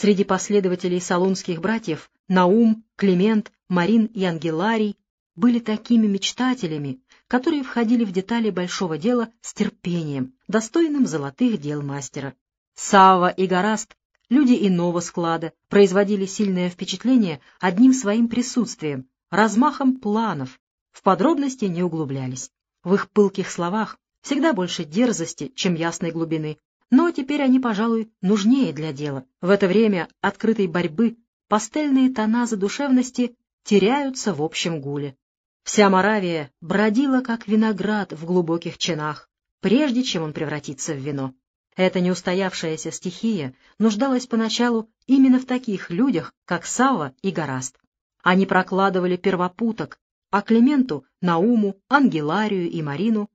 Среди последователей салунских братьев Наум, Климент, Марин и Ангеларий были такими мечтателями, которые входили в детали большого дела с терпением, достойным золотых дел мастера. Сава и Гораст, люди иного склада, производили сильное впечатление одним своим присутствием, размахом планов, в подробности не углублялись. В их пылких словах всегда больше дерзости, чем ясной глубины, но теперь они, пожалуй, нужнее для дела. В это время открытой борьбы пастельные тона задушевности теряются в общем гуле. Вся Моравия бродила, как виноград в глубоких чинах, прежде чем он превратится в вино. Эта неустоявшаяся стихия нуждалась поначалу именно в таких людях, как Сава и Гораст. Они прокладывали первопуток, а Клименту, Науму, Ангеларию и Марину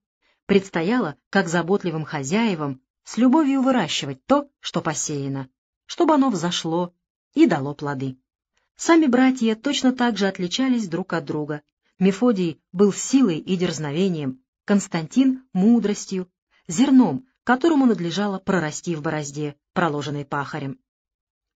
предстояло, как заботливым хозяевам, с любовью выращивать то, что посеяно, чтобы оно взошло и дало плоды. Сами братья точно так же отличались друг от друга. Мефодий был силой и дерзновением, Константин — мудростью, зерном, которому надлежало прорасти в борозде, проложенной пахарем.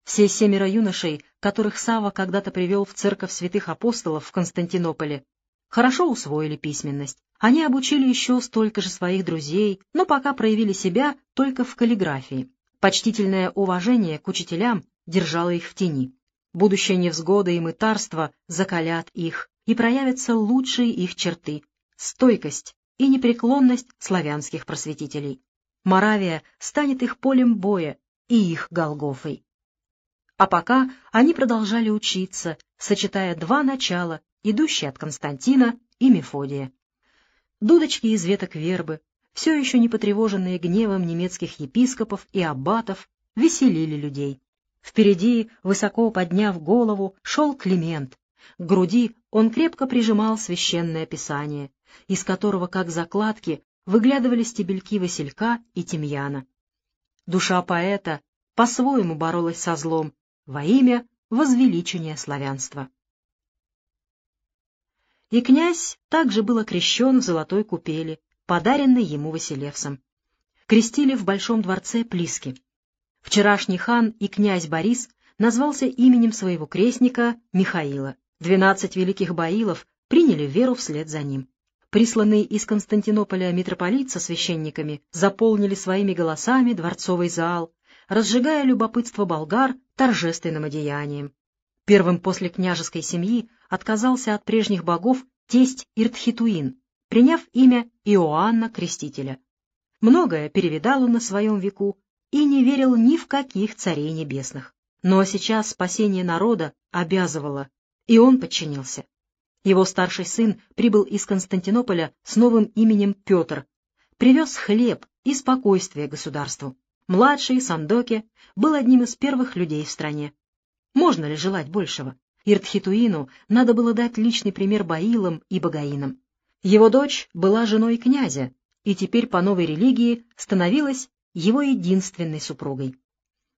Все семеро юношей, которых Сава когда-то привел в церковь святых апостолов в Константинополе, хорошо усвоили письменность. Они обучили еще столько же своих друзей, но пока проявили себя только в каллиграфии. Почтительное уважение к учителям держало их в тени. Будущее невзгода и мытарство закалят их, и проявятся лучшие их черты — стойкость и непреклонность славянских просветителей. Моравия станет их полем боя и их Голгофой. А пока они продолжали учиться, сочетая два начала, идущие от Константина и Мефодия. Дудочки из веток вербы, все еще не потревоженные гневом немецких епископов и аббатов, веселили людей. Впереди, высоко подняв голову, шел Климент. К груди он крепко прижимал священное писание, из которого, как закладки, выглядывали стебельки василька и тимьяна. Душа поэта по-своему боролась со злом во имя возвеличения славянства и князь также был окрещен в золотой купели, подаренной ему Василевсом. Крестили в Большом дворце Плиски. Вчерашний хан и князь Борис назвался именем своего крестника Михаила. Двенадцать великих баилов приняли веру вслед за ним. Присланные из Константинополя митрополит со священниками заполнили своими голосами дворцовый зал, разжигая любопытство болгар торжественным одеянием. Первым после княжеской семьи отказался от прежних богов тесть Иртхитуин, приняв имя Иоанна Крестителя. Многое перевидал он на своем веку и не верил ни в каких царей небесных. Но сейчас спасение народа обязывало, и он подчинился. Его старший сын прибыл из Константинополя с новым именем Петр, привез хлеб и спокойствие государству. Младший, Сандоке, был одним из первых людей в стране. Можно ли желать большего? Иртхитуину надо было дать личный пример Баилам и Багаинам. Его дочь была женой князя, и теперь по новой религии становилась его единственной супругой.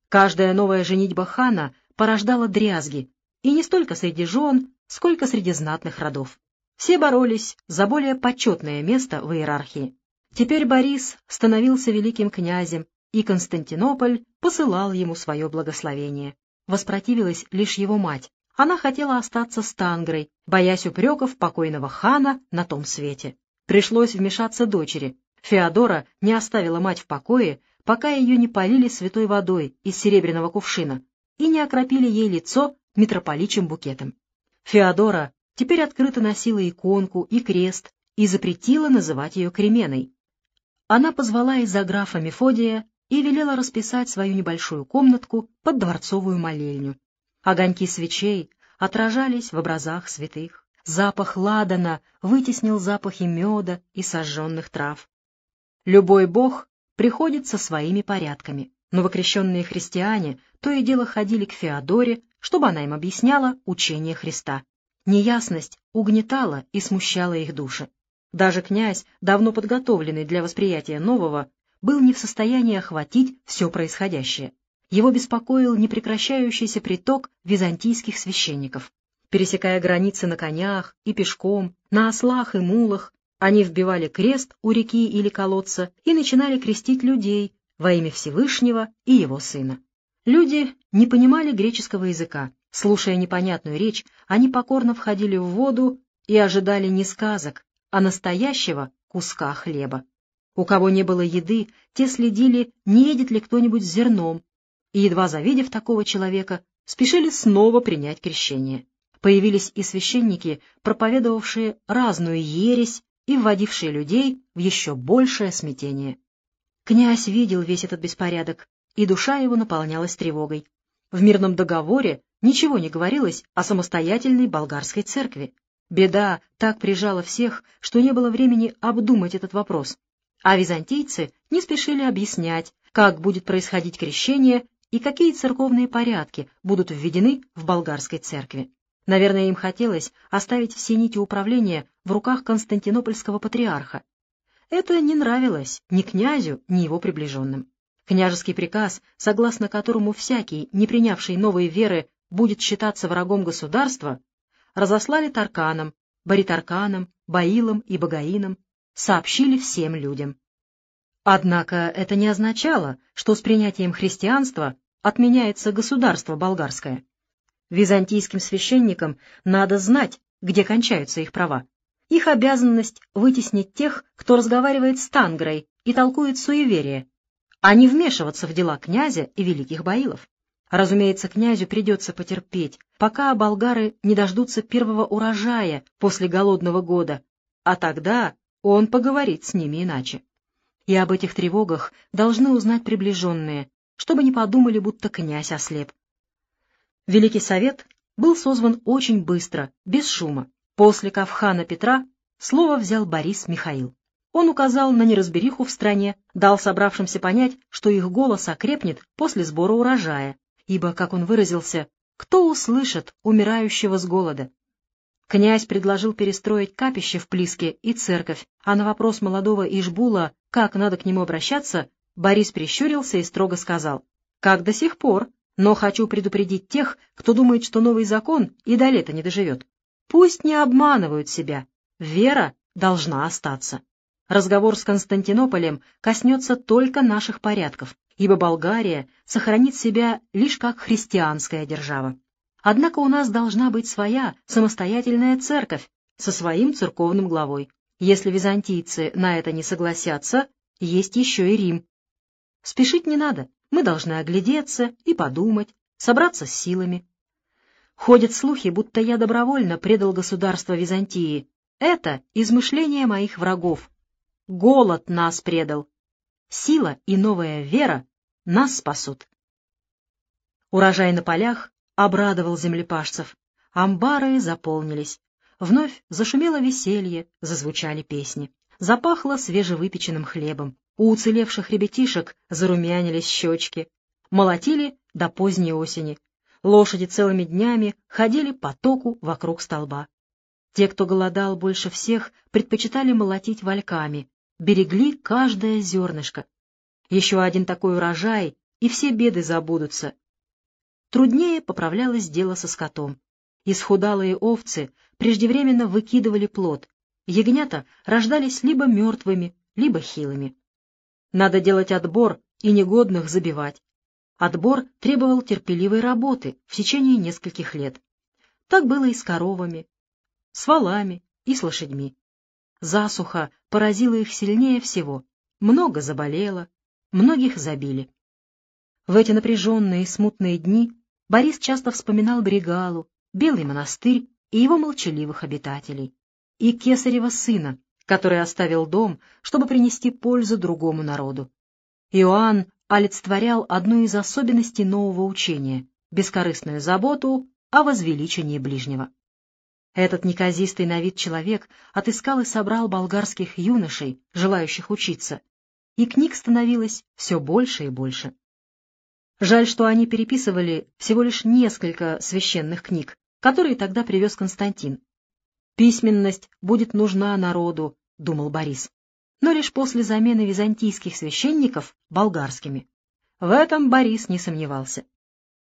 Каждая новая женитьба хана порождала дрязги, и не столько среди жен, сколько среди знатных родов. Все боролись за более почетное место в иерархии. Теперь Борис становился великим князем, и Константинополь посылал ему свое благословение воспротивилась лишь его мать. Она хотела остаться с Тангрой, боясь упреков покойного хана на том свете. Пришлось вмешаться дочери. Феодора не оставила мать в покое, пока ее не полили святой водой из серебряного кувшина и не окропили ей лицо митрополичьим букетом. Феодора теперь открыто носила иконку и крест и запретила называть ее кременой. Она позвала из-за графа Мефодия и велела расписать свою небольшую комнатку под дворцовую молельню. Огоньки свечей отражались в образах святых. Запах ладана вытеснил запахи меда и сожженных трав. Любой бог приходит со своими порядками, но вокрещенные христиане то и дело ходили к Феодоре, чтобы она им объясняла учение Христа. Неясность угнетала и смущала их души. Даже князь, давно подготовленный для восприятия нового, был не в состоянии охватить все происходящее. Его беспокоил непрекращающийся приток византийских священников. Пересекая границы на конях и пешком, на ослах и мулах, они вбивали крест у реки или колодца и начинали крестить людей во имя Всевышнего и его сына. Люди не понимали греческого языка. Слушая непонятную речь, они покорно входили в воду и ожидали не сказок, а настоящего куска хлеба. У кого не было еды, те следили, не едет ли кто-нибудь с зерном, и, едва завидев такого человека, спешили снова принять крещение. Появились и священники, проповедовавшие разную ересь и вводившие людей в еще большее смятение. Князь видел весь этот беспорядок, и душа его наполнялась тревогой. В мирном договоре ничего не говорилось о самостоятельной болгарской церкви. Беда так прижала всех, что не было времени обдумать этот вопрос. А византийцы не спешили объяснять, как будет происходить крещение и какие церковные порядки будут введены в болгарской церкви. Наверное, им хотелось оставить все нити управления в руках константинопольского патриарха. Это не нравилось ни князю, ни его приближенным. Княжеский приказ, согласно которому всякий, не принявший новой веры, будет считаться врагом государства, разослали Тарканам, Баритарканам, Баилам и Багаинам, сообщили всем людям. Однако это не означало, что с принятием христианства отменяется государство болгарское. Византийским священникам надо знать, где кончаются их права. Их обязанность вытеснить тех, кто разговаривает с Тангрой и толкует суеверие, а не вмешиваться в дела князя и великих баилов. Разумеется, князю придется потерпеть, пока болгары не дождутся первого урожая после голодного года, а тогда он поговорит с ними иначе. И об этих тревогах должны узнать приближенные, чтобы не подумали, будто князь ослеп. Великий совет был созван очень быстро, без шума. После Кавхана Петра слово взял Борис Михаил. Он указал на неразбериху в стране, дал собравшимся понять, что их голос окрепнет после сбора урожая, ибо, как он выразился, кто услышит умирающего с голода? Князь предложил перестроить капище в Плиске и церковь, а на вопрос молодого Ишбула, как надо к нему обращаться, Борис прищурился и строго сказал, «Как до сих пор, но хочу предупредить тех, кто думает, что новый закон и до лета не доживет. Пусть не обманывают себя, вера должна остаться. Разговор с Константинополем коснется только наших порядков, ибо Болгария сохранит себя лишь как христианская держава. Однако у нас должна быть своя самостоятельная церковь со своим церковным главой. Если византийцы на это не согласятся, есть еще и Рим. Спешить не надо, мы должны оглядеться и подумать, собраться с силами. Ходят слухи, будто я добровольно предал государство Византии. Это измышление моих врагов. Голод нас предал. Сила и новая вера нас спасут. Урожай на полях обрадовал землепашцев. Амбары заполнились. Вновь зашумело веселье, зазвучали песни. Запахло свежевыпеченным хлебом. У уцелевших ребятишек зарумянились щечки. Молотили до поздней осени. Лошади целыми днями ходили по току вокруг столба. Те, кто голодал больше всех, предпочитали молотить вальками, берегли каждое зернышко. Еще один такой урожай, и все беды забудутся. Труднее поправлялось дело со скотом. Исхудалые овцы преждевременно выкидывали плод, ягнята рождались либо мертвыми, либо хилыми. Надо делать отбор и негодных забивать. Отбор требовал терпеливой работы в течение нескольких лет. Так было и с коровами, с валами и с лошадьми. Засуха поразила их сильнее всего. Много заболело, многих забили. В эти напряженные смутные дни Борис часто вспоминал Бригалу, Белый монастырь и его молчаливых обитателей, и Кесарева сына, который оставил дом, чтобы принести пользу другому народу. Иоанн олицетворял одну из особенностей нового учения — бескорыстную заботу о возвеличении ближнего. Этот неказистый на вид человек отыскал и собрал болгарских юношей, желающих учиться, и книг становилось все больше и больше. Жаль, что они переписывали всего лишь несколько священных книг, которые тогда привез Константин. «Письменность будет нужна народу», — думал Борис, но лишь после замены византийских священников болгарскими. В этом Борис не сомневался.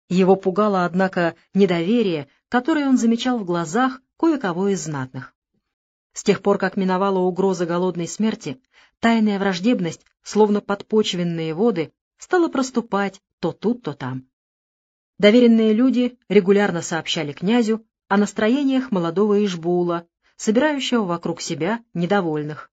Его пугало, однако, недоверие, которое он замечал в глазах кое-кого из знатных. С тех пор, как миновала угроза голодной смерти, тайная враждебность, словно подпочвенные воды, стала проступать то тут, то там. Доверенные люди регулярно сообщали князю о настроениях молодого Ишбула, собирающего вокруг себя недовольных.